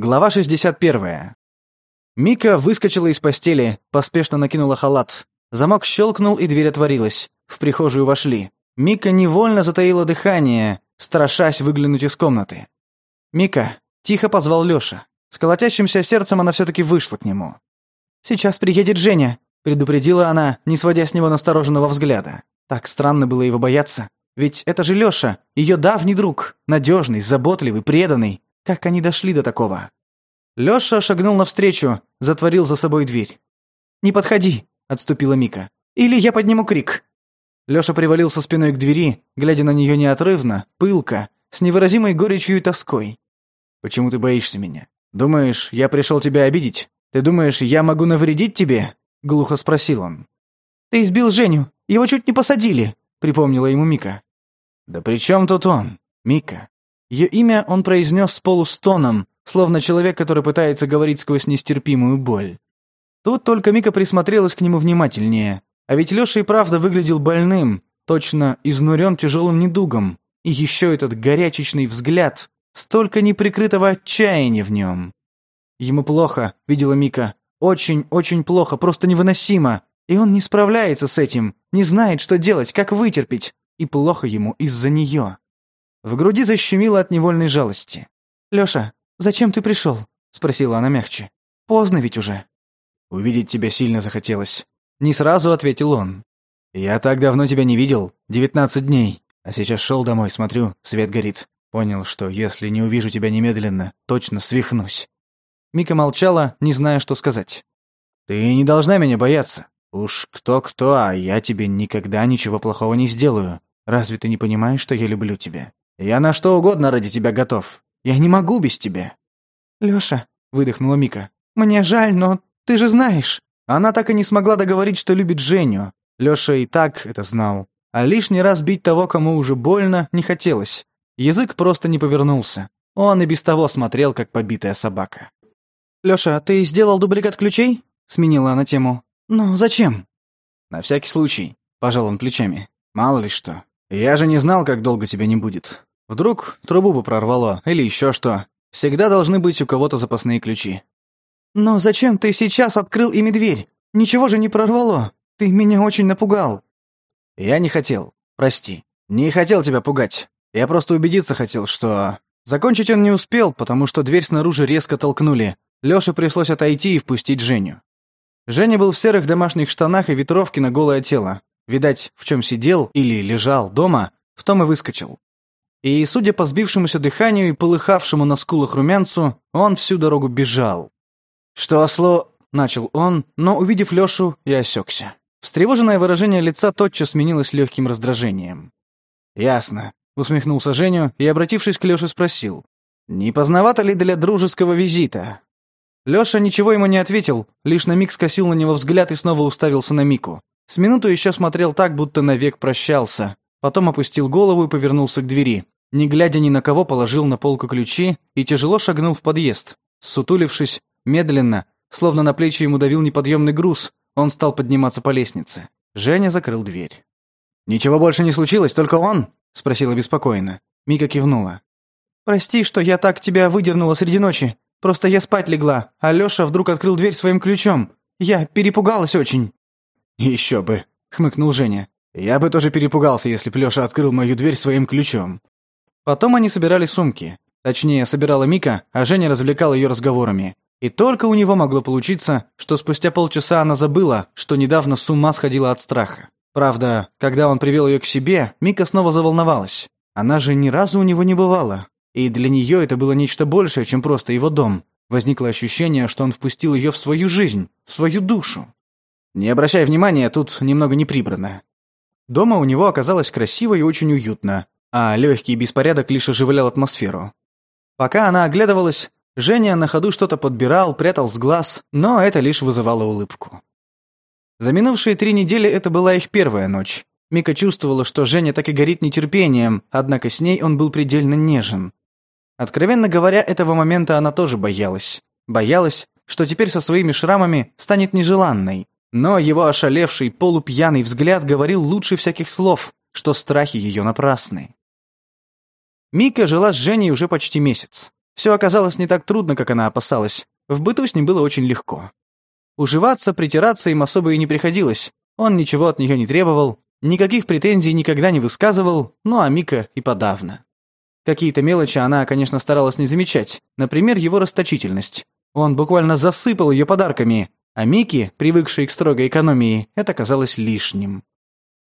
Глава 61. Мика выскочила из постели, поспешно накинула халат. Замок щелкнул, и дверь отворилась. В прихожую вошли. Мика невольно затаила дыхание, страшась выглянуть из комнаты. «Мика!» — тихо позвал Лёша. С колотящимся сердцем она все таки вышла к нему. «Сейчас приедет Женя», — предупредила она, не сводя с него настороженного взгляда. Так странно было его бояться. Ведь это же Лёша, её давний друг, надежный, заботливый, преданный. Как они дошли до такого? Лёша шагнул навстречу, затворил за собой дверь. «Не подходи!» – отступила Мика. «Или я подниму крик!» Лёша привалился спиной к двери, глядя на неё неотрывно, пылко, с невыразимой горечью и тоской. «Почему ты боишься меня? Думаешь, я пришёл тебя обидеть? Ты думаешь, я могу навредить тебе?» – глухо спросил он. «Ты избил Женю! Его чуть не посадили!» – припомнила ему Мика. «Да при чем тут он, Мика?» Ее имя он произнес с полустоном, словно человек, который пытается говорить сквозь нестерпимую боль. Тут только Мика присмотрелась к нему внимательнее. А ведь Леша и правда выглядел больным, точно изнурен тяжелым недугом. И еще этот горячечный взгляд, столько неприкрытого отчаяния в нем. Ему плохо, видела Мика. Очень, очень плохо, просто невыносимо. И он не справляется с этим, не знает, что делать, как вытерпеть. И плохо ему из-за нее. В груди защемило от невольной жалости. «Лёша, зачем ты пришёл?» — спросила она мягче. «Поздно ведь уже». «Увидеть тебя сильно захотелось». Не сразу ответил он. «Я так давно тебя не видел. Девятнадцать дней. А сейчас шёл домой, смотрю, свет горит. Понял, что если не увижу тебя немедленно, точно свихнусь». Мика молчала, не зная, что сказать. «Ты не должна меня бояться. Уж кто-кто, а я тебе никогда ничего плохого не сделаю. Разве ты не понимаешь, что я люблю тебя? Я на что угодно ради тебя готов. Я не могу без тебя». «Лёша», — выдохнула Мика, — «мне жаль, но ты же знаешь». Она так и не смогла договорить, что любит Женю. Лёша и так это знал. А лишний раз бить того, кому уже больно, не хотелось. Язык просто не повернулся. Он и без того смотрел, как побитая собака. «Лёша, ты сделал дубликат ключей?» — сменила она тему. «Ну, зачем?» «На всякий случай», — пожал он плечами. «Мало ли что. Я же не знал, как долго тебя не будет. Вдруг трубу бы прорвало или еще что. Всегда должны быть у кого-то запасные ключи. «Но зачем ты сейчас открыл ими дверь? Ничего же не прорвало. Ты меня очень напугал». «Я не хотел. Прости. Не хотел тебя пугать. Я просто убедиться хотел, что...» Закончить он не успел, потому что дверь снаружи резко толкнули. Лёше пришлось отойти и впустить Женю. Женя был в серых домашних штанах и ветровке на голое тело. Видать, в чем сидел или лежал дома, в том и выскочил. И, судя по сбившемуся дыханию и полыхавшему на скулах румянцу, он всю дорогу бежал. «Что осло...» — начал он, но, увидев Лёшу, я осекся. Встревоженное выражение лица тотчас сменилось легким раздражением. «Ясно», — усмехнулся Женю и, обратившись к Лёше, спросил. «Не поздновато ли для дружеского визита?» Лёша ничего ему не ответил, лишь на миг скосил на него взгляд и снова уставился на Мику. С минуту еще смотрел так, будто навек прощался, Потом опустил голову и повернулся к двери. Не глядя ни на кого, положил на полку ключи и тяжело шагнул в подъезд. Сутулившись, медленно, словно на плечи ему давил неподъемный груз, он стал подниматься по лестнице. Женя закрыл дверь. «Ничего больше не случилось, только он?» — спросила беспокойно. Мика кивнула. «Прости, что я так тебя выдернула среди ночи. Просто я спать легла, а Лёша вдруг открыл дверь своим ключом. Я перепугалась очень». «Ещё бы», — хмыкнул Женя. Я бы тоже перепугался, если бы Лёша открыл мою дверь своим ключом. Потом они собирали сумки. Точнее, собирала Мика, а Женя развлекал ее разговорами. И только у него могло получиться, что спустя полчаса она забыла, что недавно с ума сходила от страха. Правда, когда он привел ее к себе, Мика снова заволновалась. Она же ни разу у него не бывала. И для нее это было нечто большее, чем просто его дом. Возникло ощущение, что он впустил ее в свою жизнь, в свою душу. «Не обращай внимания, тут немного неприбрано», Дома у него оказалось красиво и очень уютно, а легкий беспорядок лишь оживлял атмосферу. Пока она оглядывалась, Женя на ходу что-то подбирал, прятал с глаз, но это лишь вызывало улыбку. За минувшие три недели это была их первая ночь. Мика чувствовала, что Женя так и горит нетерпением, однако с ней он был предельно нежен. Откровенно говоря, этого момента она тоже боялась. Боялась, что теперь со своими шрамами станет нежеланной. Но его ошалевший, полупьяный взгляд говорил лучше всяких слов, что страхи ее напрасны. Мика жила с Женей уже почти месяц. Все оказалось не так трудно, как она опасалась. В быту с ним было очень легко. Уживаться, притираться им особо и не приходилось. Он ничего от нее не требовал, никаких претензий никогда не высказывал, ну а Мика и подавно. Какие-то мелочи она, конечно, старалась не замечать, например, его расточительность. Он буквально засыпал ее подарками, а Микки, привыкшей к строгой экономии, это казалось лишним.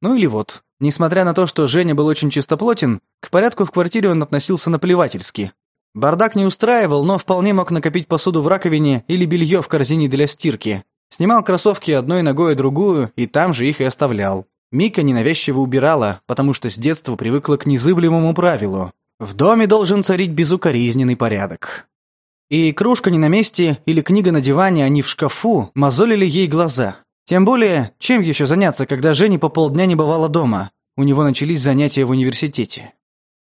Ну или вот, несмотря на то, что Женя был очень чистоплотен, к порядку в квартире он относился наплевательски. Бардак не устраивал, но вполне мог накопить посуду в раковине или белье в корзине для стирки. Снимал кроссовки одной ногой и другую, и там же их и оставлял. Мика ненавязчиво убирала, потому что с детства привыкла к незыблемому правилу. В доме должен царить безукоризненный порядок. И кружка не на месте или книга на диване, а не в шкафу, мозолили ей глаза. Тем более, чем еще заняться, когда Женя по полдня не бывала дома? У него начались занятия в университете.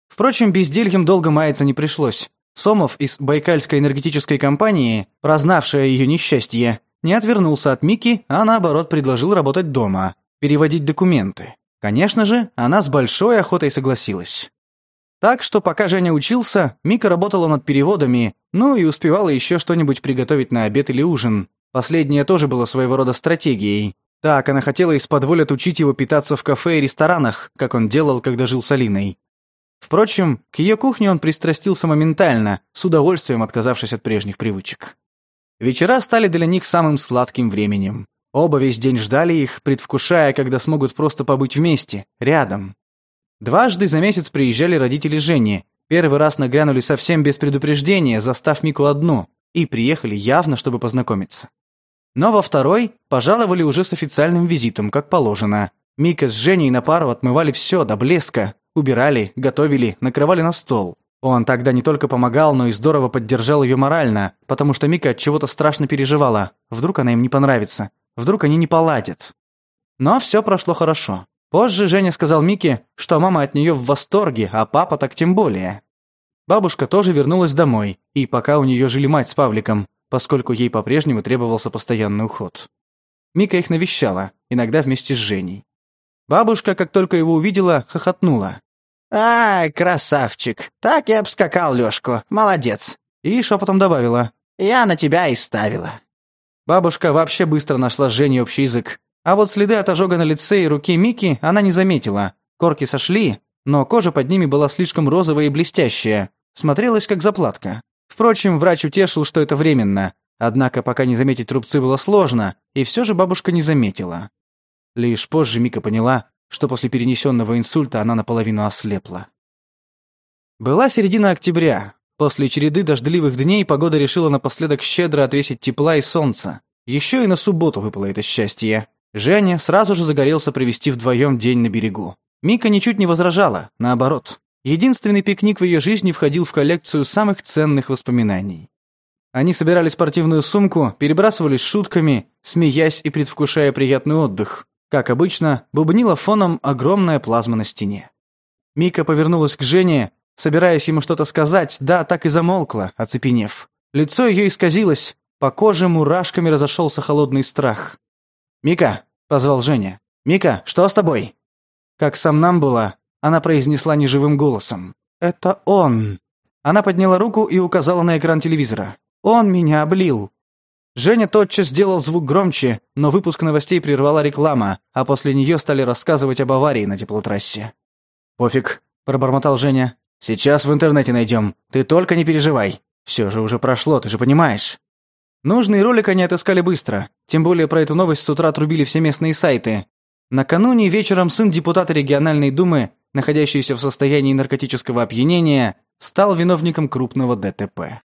Впрочем, бездельем долго маяться не пришлось. Сомов из Байкальской энергетической компании, прознавшая ее несчастье, не отвернулся от Мики, а наоборот предложил работать дома, переводить документы. Конечно же, она с большой охотой согласилась. Так что пока Женя учился, Мика работала над переводами, ну и успевала еще что-нибудь приготовить на обед или ужин. Последнее тоже было своего рода стратегией. Так, она хотела из-под воли отучить его питаться в кафе и ресторанах, как он делал, когда жил с Алиной. Впрочем, к ее кухне он пристрастился моментально, с удовольствием отказавшись от прежних привычек. Вечера стали для них самым сладким временем. Оба весь день ждали их, предвкушая, когда смогут просто побыть вместе, рядом. Дважды за месяц приезжали родители Жени. Первый раз нагрянули совсем без предупреждения, застав Мику одну, и приехали явно, чтобы познакомиться. Но во второй пожаловали уже с официальным визитом, как положено. Мика с Женей на пару отмывали все до блеска, убирали, готовили, накрывали на стол. Он тогда не только помогал, но и здорово поддержал ее морально, потому что Мика от чего-то страшно переживала. Вдруг она им не понравится, вдруг они не поладят. Но все прошло хорошо. Позже Женя сказал Мике, что мама от нее в восторге, а папа так тем более. Бабушка тоже вернулась домой, и пока у нее жили мать с Павликом, поскольку ей по-прежнему требовался постоянный уход. Мика их навещала, иногда вместе с Женей. Бабушка, как только его увидела, хохотнула. «Ай, красавчик! Так и обскакал Лёшку, молодец!» И шепотом добавила. «Я на тебя и ставила». Бабушка вообще быстро нашла с Женей общий язык, а вот следы от ожога на лице и руке Мики она не заметила. Корки сошли, но кожа под ними была слишком розовая и блестящая. Смотрелась как заплатка. Впрочем, врач утешил, что это временно. Однако пока не заметить рубцы было сложно, и все же бабушка не заметила. Лишь позже Мика поняла, что после перенесенного инсульта она наполовину ослепла. Была середина октября. После череды дождливых дней погода решила напоследок щедро отвесить тепла и солнца. Еще и на субботу выпало это счастье. Женя сразу же загорелся провести вдвоем день на берегу. Мика ничуть не возражала, наоборот. Единственный пикник в ее жизни входил в коллекцию самых ценных воспоминаний. Они собирали спортивную сумку, перебрасывались шутками, смеясь и предвкушая приятный отдых. Как обычно, бубнила фоном огромная плазма на стене. Мика повернулась к Жене, собираясь ему что-то сказать, да, так и замолкла, оцепенев. Лицо ее исказилось, по коже мурашками разошелся холодный страх. «Мика!» – позвал Женя. «Мика, что с тобой?» Как сам нам было, она произнесла неживым голосом. «Это он!» Она подняла руку и указала на экран телевизора. «Он меня облил!» Женя тотчас сделал звук громче, но выпуск новостей прервала реклама, а после нее стали рассказывать об аварии на теплотрассе. «Пофиг», — пробормотал Женя. «Сейчас в интернете найдем. Ты только не переживай. Все же уже прошло, ты же понимаешь». Нужный ролик они отыскали быстро. Тем более про эту новость с утра трубили все местные сайты. Накануне вечером сын депутата региональной думы, находящийся в состоянии наркотического опьянения, стал виновником крупного ДТП.